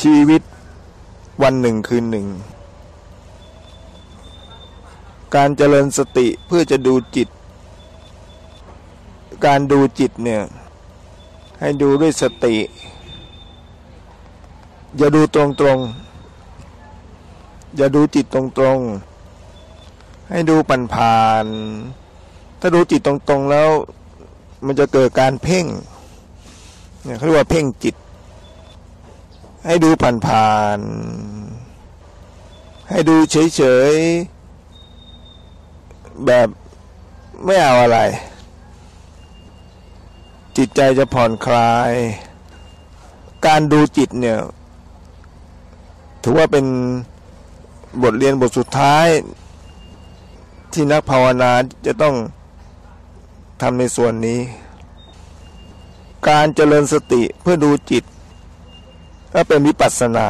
ชีวิตวันหนึ่งคืนหนึ่ง การเจริญสติเพื่อจะดูจิต การดูจิตเนี่ย ให้ดูด้วยสติ อย่าดูตรงตรงอย่าดูจิตตรงตรงๆให้ดูผ่านผ่าน ถ้าดูจิตตรงตรงๆแล้ว มันจะเกิดการเพ่งเนี่ยเขาเรียกว่าเพ่งจิต ให้ดูผ่านๆให้ดูเฉยๆ แบบไม่เอาอะไร จิตใจจะผ่อนคลาย การดูจิตเนี่ย ถือว่าเป็นบทเรียนบทสุดท้าย ที่นักภาวนาจะต้องทำในส่วนนี้ การเจริญสติเพื่อดูจิต ก็เป็นวิปัสสนา